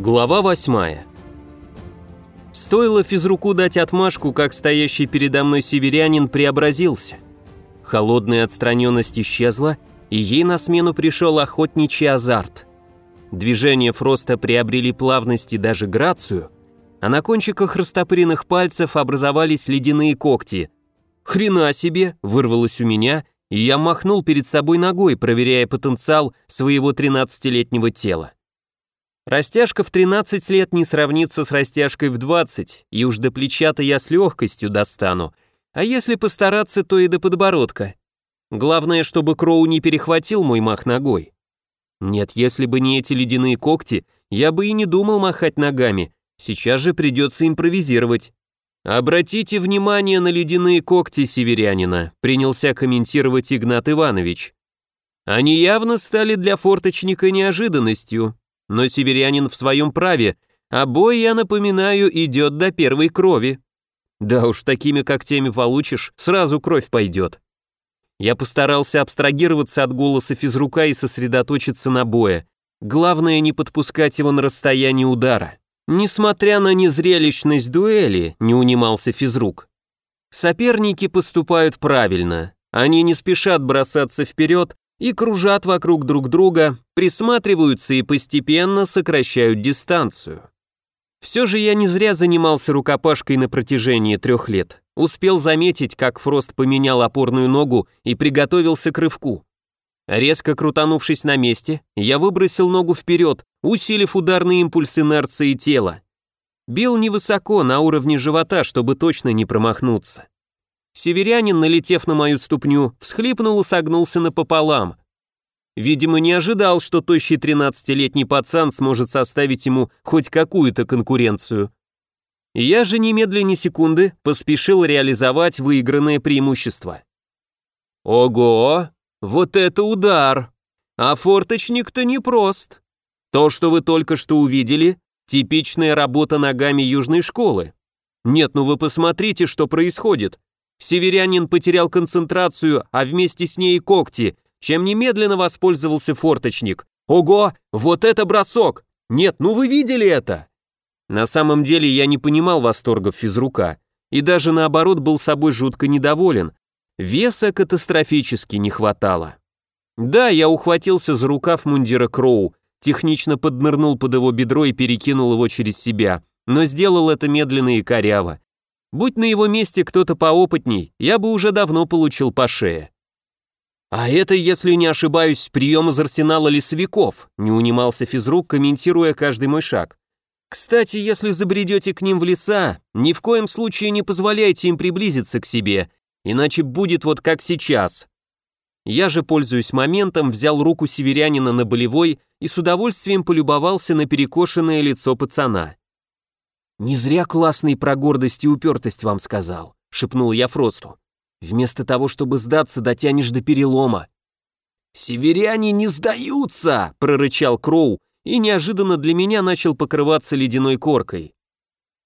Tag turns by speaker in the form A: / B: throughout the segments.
A: Глава восьмая. Стоило физруку дать отмашку, как стоящий передо мной северянин преобразился. Холодная отстраненность исчезла, и ей на смену пришел охотничий азарт. Движения Фроста приобрели плавность и даже грацию, а на кончиках растопыренных пальцев образовались ледяные когти. «Хрена себе!» — вырвалось у меня, и я махнул перед собой ногой, проверяя потенциал своего 13-летнего тела. Растяжка в 13 лет не сравнится с растяжкой в 20, и уж до плеча-то я с легкостью достану, а если постараться, то и до подбородка. Главное, чтобы Кроу не перехватил мой мах ногой. Нет, если бы не эти ледяные когти, я бы и не думал махать ногами, сейчас же придется импровизировать. «Обратите внимание на ледяные когти северянина», принялся комментировать Игнат Иванович. «Они явно стали для форточника неожиданностью, но северянин в своем праве, а бой, я напоминаю, идет до первой крови. Да уж, такими когтями получишь, сразу кровь пойдет. Я постарался абстрагироваться от голоса физрука и сосредоточиться на бое. Главное не подпускать его на расстояние удара. Несмотря на незрелищность дуэли, не унимался физрук. Соперники поступают правильно. Они не спешат бросаться вперед, и кружат вокруг друг друга, присматриваются и постепенно сокращают дистанцию. Все же я не зря занимался рукопашкой на протяжении трех лет. Успел заметить, как Фрост поменял опорную ногу и приготовился к рывку. Резко крутанувшись на месте, я выбросил ногу вперед, усилив ударный импульс инерции тела. Бил невысоко, на уровне живота, чтобы точно не промахнуться. Северянин, налетев на мою ступню, всхлипнул и согнулся напополам. Видимо, не ожидал, что тощий 13-летний пацан сможет составить ему хоть какую-то конкуренцию. Я же немедленно секунды поспешил реализовать выигранное преимущество. Ого, вот это удар! А форточник-то непрост. То, что вы только что увидели, типичная работа ногами южной школы. Нет, ну вы посмотрите, что происходит. Северянин потерял концентрацию, а вместе с ней и когти, чем немедленно воспользовался форточник. Ого, вот это бросок! Нет, ну вы видели это? На самом деле я не понимал восторгов физрука, и даже наоборот был собой жутко недоволен. Веса катастрофически не хватало. Да, я ухватился за рукав мундира Кроу, технично поднырнул под его бедро и перекинул его через себя, но сделал это медленно и коряво. Будь на его месте кто-то поопытней, я бы уже давно получил по шее. А это, если не ошибаюсь, прием из арсенала лесовиков, не унимался физрук, комментируя каждый мой шаг. Кстати, если забредете к ним в леса, ни в коем случае не позволяйте им приблизиться к себе, иначе будет вот как сейчас. Я же, пользуясь моментом, взял руку северянина на болевой и с удовольствием полюбовался на перекошенное лицо пацана. «Не зря классный про гордость и упертость вам сказал», — шепнул я Фросту. «Вместо того, чтобы сдаться, дотянешь до перелома». «Северяне не сдаются!» — прорычал Кроу и неожиданно для меня начал покрываться ледяной коркой.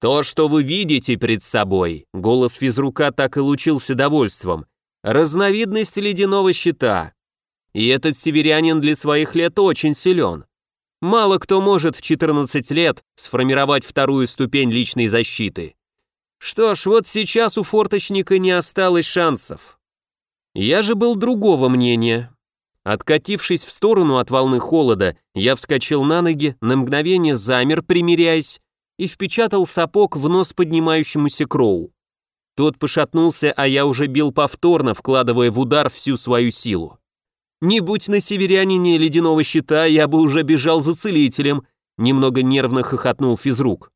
A: «То, что вы видите перед собой», — голос физрука так и лучился довольством, «разновидность ледяного щита. И этот северянин для своих лет очень силен. Мало кто может в 14 лет сформировать вторую ступень личной защиты. Что ж, вот сейчас у форточника не осталось шансов. Я же был другого мнения. Откатившись в сторону от волны холода, я вскочил на ноги, на мгновение замер, примиряясь, и впечатал сапог в нос поднимающемуся Кроу. Тот пошатнулся, а я уже бил повторно, вкладывая в удар всю свою силу. Не будь на северянине ледяного щита, я бы уже бежал за целителем, немного нервно хохотнул физрук.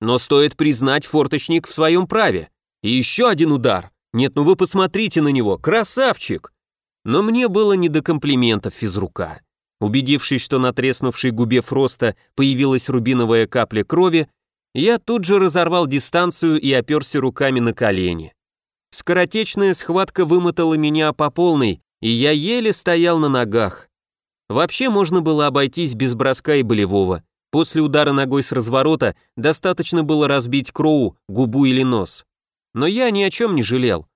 A: Но стоит признать форточник в своем праве. И еще один удар. Нет, ну вы посмотрите на него, красавчик! Но мне было не до комплиментов физрука. Убедившись, что на треснувшей губе Фроста появилась рубиновая капля крови, я тут же разорвал дистанцию и оперся руками на колени. Скоротечная схватка вымотала меня по полной, и я еле стоял на ногах. Вообще можно было обойтись без броска и болевого. После удара ногой с разворота достаточно было разбить кроу, губу или нос. Но я ни о чем не жалел.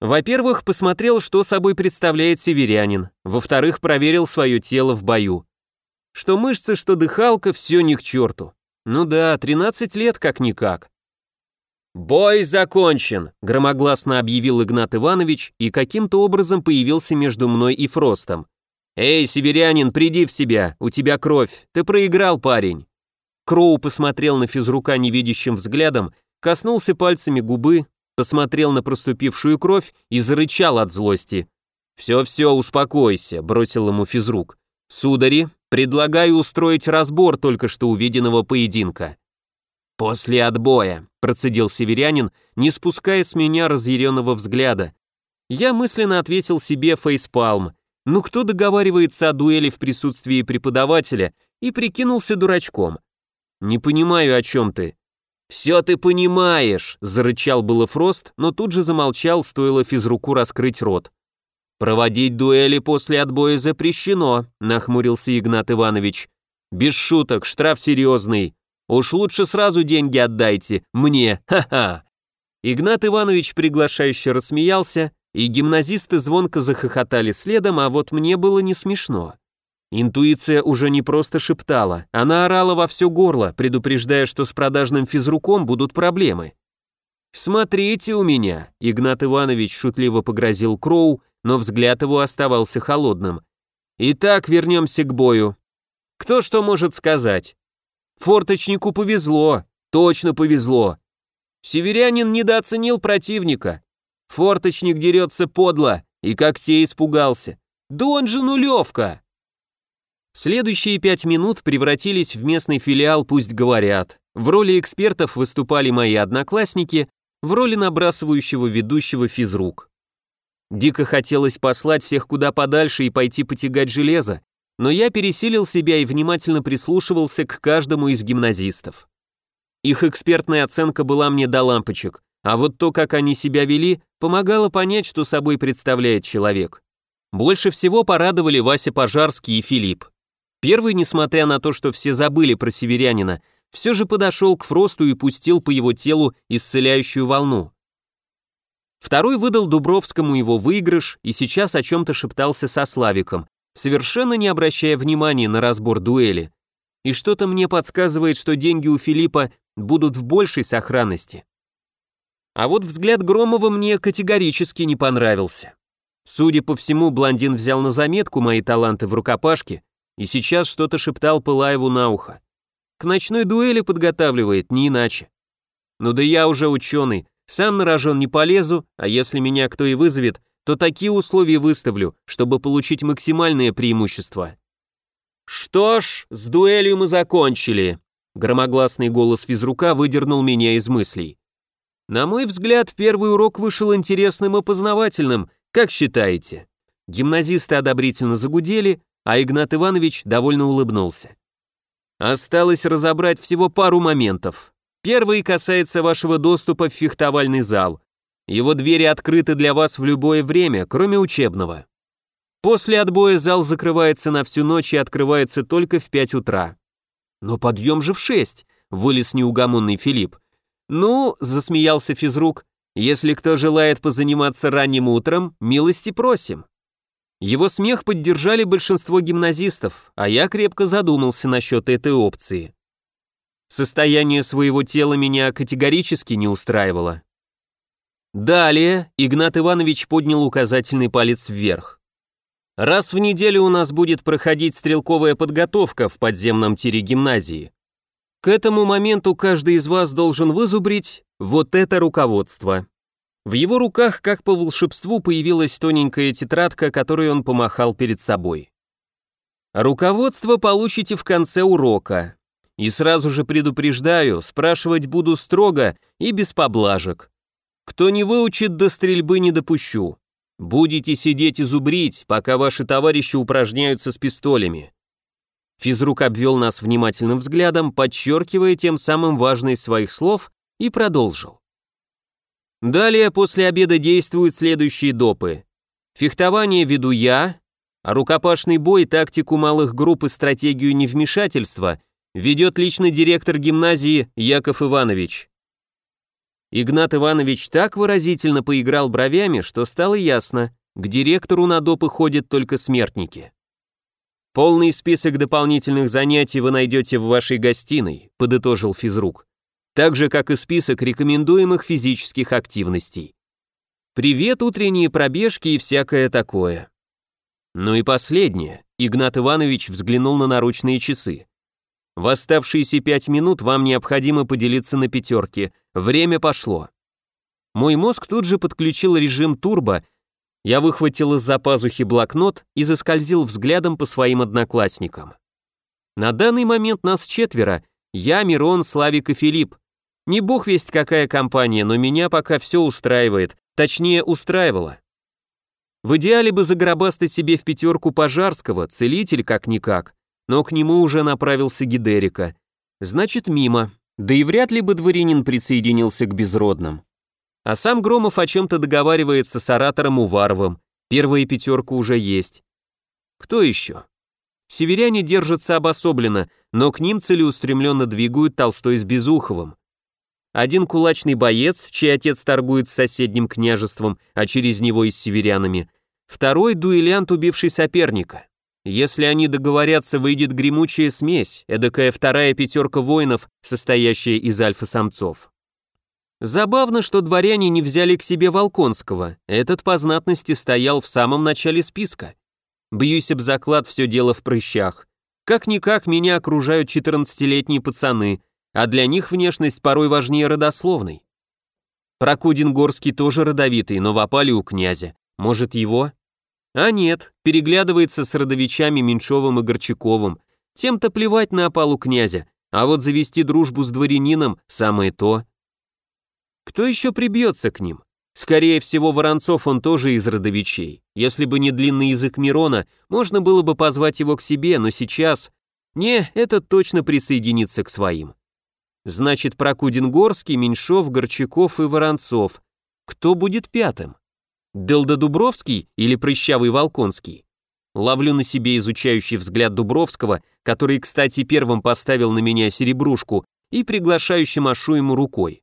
A: Во-первых, посмотрел, что собой представляет северянин. Во-вторых, проверил свое тело в бою. Что мышцы, что дыхалка, все ни к черту. Ну да, 13 лет как-никак. «Бой закончен», — громогласно объявил Игнат Иванович и каким-то образом появился между мной и Фростом. «Эй, северянин, приди в себя, у тебя кровь, ты проиграл, парень». Кроу посмотрел на физрука невидящим взглядом, коснулся пальцами губы, посмотрел на проступившую кровь и зарычал от злости. «Все-все, успокойся», — бросил ему физрук. «Судари, предлагаю устроить разбор только что увиденного поединка». «После отбоя», — процедил северянин, не спуская с меня разъяренного взгляда. Я мысленно ответил себе фейспалм. Ну кто договаривается о дуэли в присутствии преподавателя и прикинулся дурачком? Не понимаю, о чем ты. «Все ты понимаешь», — зарычал было Фрост, но тут же замолчал, стоило физруку раскрыть рот. «Проводить дуэли после отбоя запрещено», — нахмурился Игнат Иванович. «Без шуток, штраф серьезный. Уж лучше сразу деньги отдайте, мне, ха-ха». Игнат Иванович приглашающе рассмеялся, и гимназисты звонко захохотали следом, а вот мне было не смешно. Интуиция уже не просто шептала, она орала во все горло, предупреждая, что с продажным физруком будут проблемы. «Смотрите у меня», — Игнат Иванович шутливо погрозил Кроу, но взгляд его оставался холодным. Итак, вернемся к бою. Кто что может сказать? Форточнику повезло, точно повезло. Северянин недооценил противника. Форточник дерется подло и как те испугался. Да он же нулевка! Следующие пять минут превратились в местный филиал «Пусть говорят». В роли экспертов выступали мои одноклассники, в роли набрасывающего ведущего физрук. Дико хотелось послать всех куда подальше и пойти потягать железо, но я пересилил себя и внимательно прислушивался к каждому из гимназистов. Их экспертная оценка была мне до лампочек, а вот то, как они себя вели, помогало понять, что собой представляет человек. Больше всего порадовали Вася Пожарский и Филипп. Первый, несмотря на то, что все забыли про северянина, все же подошел к Фросту и пустил по его телу исцеляющую волну. Второй выдал Дубровскому его выигрыш и сейчас о чем-то шептался со Славиком, совершенно не обращая внимания на разбор дуэли. И что-то мне подсказывает, что деньги у Филиппа будут в большей сохранности. А вот взгляд Громова мне категорически не понравился. Судя по всему, блондин взял на заметку мои таланты в рукопашке и сейчас что-то шептал Пылаеву на ухо. К ночной дуэли подготавливает, не иначе. Ну да я уже ученый, сам на рожон не полезу, а если меня кто и вызовет, то такие условия выставлю, чтобы получить максимальное преимущество. Что ж, с дуэлью мы закончили. Громогласный голос физрука выдернул меня из мыслей. На мой взгляд, первый урок вышел интересным и познавательным, как считаете? Гимназисты одобрительно загудели, а Игнат Иванович довольно улыбнулся. Осталось разобрать всего пару моментов. Первый касается вашего доступа в фехтовальный зал. Его двери открыты для вас в любое время, кроме учебного. После отбоя зал закрывается на всю ночь и открывается только в 5 утра. Но подъем же в 6, вылез неугомонный Филипп. Ну, засмеялся физрук, если кто желает позаниматься ранним утром, милости просим. Его смех поддержали большинство гимназистов, а я крепко задумался насчет этой опции. Состояние своего тела меня категорически не устраивало. Далее Игнат Иванович поднял указательный палец вверх. Раз в неделю у нас будет проходить стрелковая подготовка в подземном тире гимназии. К этому моменту каждый из вас должен вызубрить вот это руководство. В его руках, как по волшебству, появилась тоненькая тетрадка, которой он помахал перед собой. Руководство получите в конце урока. И сразу же предупреждаю, спрашивать буду строго и без поблажек. Кто не выучит, до стрельбы не допущу. Будете сидеть и зубрить, пока ваши товарищи упражняются с пистолями. Физрук обвел нас внимательным взглядом, подчеркивая тем самым важность своих слов, и продолжил. Далее после обеда действуют следующие допы. Фехтование веду я, а рукопашный бой, тактику малых групп и стратегию невмешательства ведет лично директор гимназии Яков Иванович. Игнат Иванович так выразительно поиграл бровями, что стало ясно, к директору на допы ходят только смертники. Полный список дополнительных занятий вы найдете в вашей гостиной, подытожил физрук. Так же, как и список рекомендуемых физических активностей. Привет, утренние пробежки и всякое такое. Ну и последнее. Игнат Иванович взглянул на наручные часы. В оставшиеся пять минут вам необходимо поделиться на пятерки. Время пошло. Мой мозг тут же подключил режим турбо. Я выхватил из-за пазухи блокнот и заскользил взглядом по своим одноклассникам. На данный момент нас четверо. Я, Мирон, Славик и Филипп. Не бог весть какая компания, но меня пока все устраивает. Точнее, устраивало. В идеале бы загробастать себе в пятерку Пожарского, целитель как-никак, но к нему уже направился Гидерика. Значит, мимо. Да и вряд ли бы дворянин присоединился к безродным. А сам Громов о чем-то договаривается с оратором Уваровым. Первая пятерка уже есть. Кто еще? Северяне держатся обособленно, но к ним целеустремленно двигают Толстой с Безуховым. Один кулачный боец, чей отец торгует с соседним княжеством, а через него и с северянами. Второй – дуэлянт, убивший соперника. Если они договорятся, выйдет гремучая смесь, эдакая вторая пятерка воинов, состоящая из альфа-самцов. Забавно, что дворяне не взяли к себе Волконского, этот по знатности стоял в самом начале списка. Бьюсь об заклад, все дело в прыщах. Как-никак меня окружают 14-летние пацаны – а для них внешность порой важнее родословной. Прокудин Горский тоже родовитый, но в опале у князя. Может, его? А нет, переглядывается с родовичами Меньшовым и Горчаковым. Тем-то плевать на опалу князя, а вот завести дружбу с дворянином – самое то. Кто еще прибьется к ним? Скорее всего, Воронцов он тоже из родовичей. Если бы не длинный язык Мирона, можно было бы позвать его к себе, но сейчас... Не, этот точно присоединится к своим. Значит, Прокудин-Горский, Меньшов, Горчаков и Воронцов. Кто будет пятым? Делда Дубровский или Прыщавый Волконский? Ловлю на себе изучающий взгляд Дубровского, который, кстати, первым поставил на меня серебрушку и приглашающе машу ему рукой.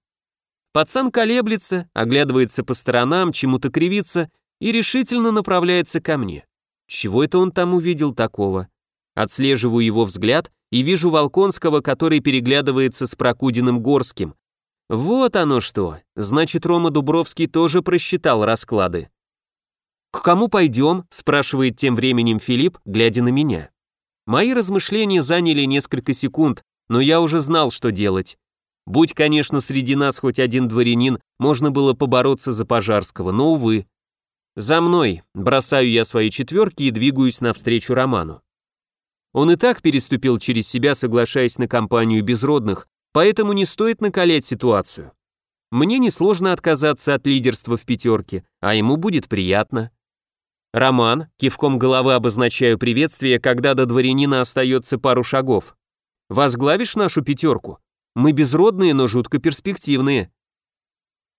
A: Пацан колеблется, оглядывается по сторонам, чему-то кривится и решительно направляется ко мне. Чего это он там увидел такого? Отслеживаю его взгляд и вижу Волконского, который переглядывается с Прокудиным Горским. Вот оно что, значит Рома Дубровский тоже просчитал расклады. «К кому пойдем?» – спрашивает тем временем Филипп, глядя на меня. Мои размышления заняли несколько секунд, но я уже знал, что делать. Будь, конечно, среди нас хоть один дворянин, можно было побороться за Пожарского, но, увы. За мной, бросаю я свои четверки и двигаюсь навстречу Роману. Он и так переступил через себя, соглашаясь на компанию безродных, поэтому не стоит накалять ситуацию. Мне несложно отказаться от лидерства в пятерке, а ему будет приятно. Роман, кивком головы обозначаю приветствие, когда до дворянина остается пару шагов. Возглавишь нашу пятерку? Мы безродные, но жутко перспективные.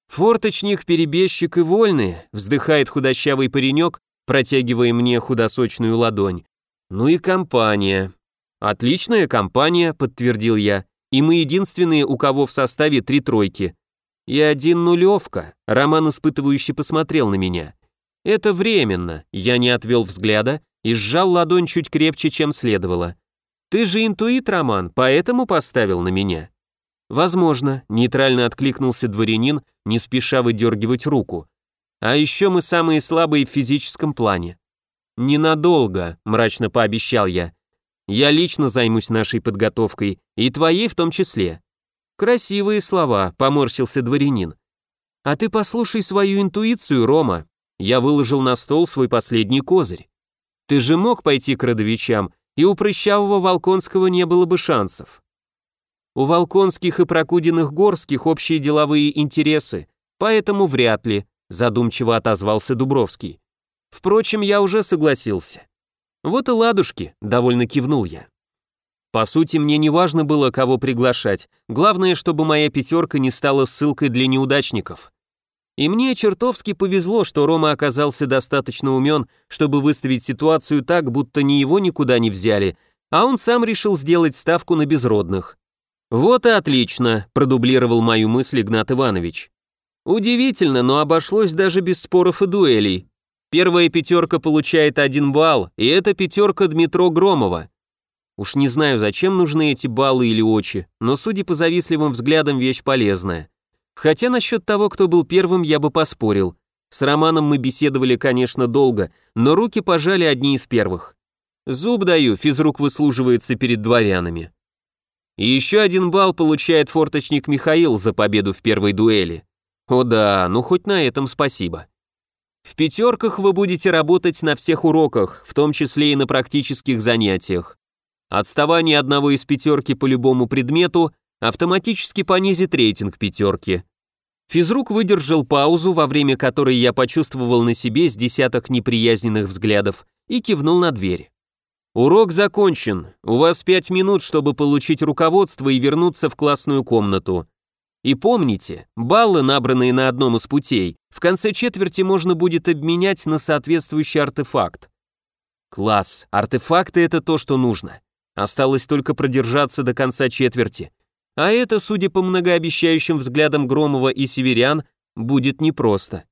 A: Форточник, перебежчик и вольные, вздыхает худощавый паренек, протягивая мне худосочную ладонь. Ну и компания. Отличная компания, подтвердил я. И мы единственные, у кого в составе три тройки. И один нулевка. Роман испытывающе посмотрел на меня. Это временно. Я не отвел взгляда и сжал ладонь чуть крепче, чем следовало. Ты же интуит, Роман, поэтому поставил на меня. Возможно, нейтрально откликнулся дворянин, не спеша выдергивать руку. А еще мы самые слабые в физическом плане. «Ненадолго», — мрачно пообещал я. «Я лично займусь нашей подготовкой, и твоей в том числе». «Красивые слова», — поморщился дворянин. «А ты послушай свою интуицию, Рома». Я выложил на стол свой последний козырь. «Ты же мог пойти к родовичам, и у прыщавого Волконского не было бы шансов». «У Волконских и Прокудиных Горских общие деловые интересы, поэтому вряд ли», задумчиво отозвался Дубровский. Впрочем, я уже согласился. Вот и ладушки, довольно кивнул я. По сути, мне не важно было, кого приглашать, главное, чтобы моя пятерка не стала ссылкой для неудачников. И мне чертовски повезло, что Рома оказался достаточно умен, чтобы выставить ситуацию так, будто ни его никуда не взяли, а он сам решил сделать ставку на безродных. «Вот и отлично», — продублировал мою мысль Игнат Иванович. «Удивительно, но обошлось даже без споров и дуэлей. Первая пятерка получает один балл, и это пятерка Дмитро Громова. Уж не знаю, зачем нужны эти баллы или очи, но судя по завистливым взглядам, вещь полезная. Хотя насчет того, кто был первым, я бы поспорил. С Романом мы беседовали, конечно, долго, но руки пожали одни из первых. Зуб даю, физрук выслуживается перед дворянами. И еще один балл получает форточник Михаил за победу в первой дуэли. О да, ну хоть на этом спасибо. В пятерках вы будете работать на всех уроках, в том числе и на практических занятиях. Отставание одного из пятерки по любому предмету автоматически понизит рейтинг пятерки. Физрук выдержал паузу, во время которой я почувствовал на себе с десяток неприязненных взглядов и кивнул на дверь. «Урок закончен. У вас пять минут, чтобы получить руководство и вернуться в классную комнату. И помните, баллы, набранные на одном из путей, в конце четверти можно будет обменять на соответствующий артефакт. Класс, артефакты это то, что нужно. Осталось только продержаться до конца четверти. А это, судя по многообещающим взглядам Громова и Северян, будет непросто.